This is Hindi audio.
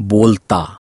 बोलता।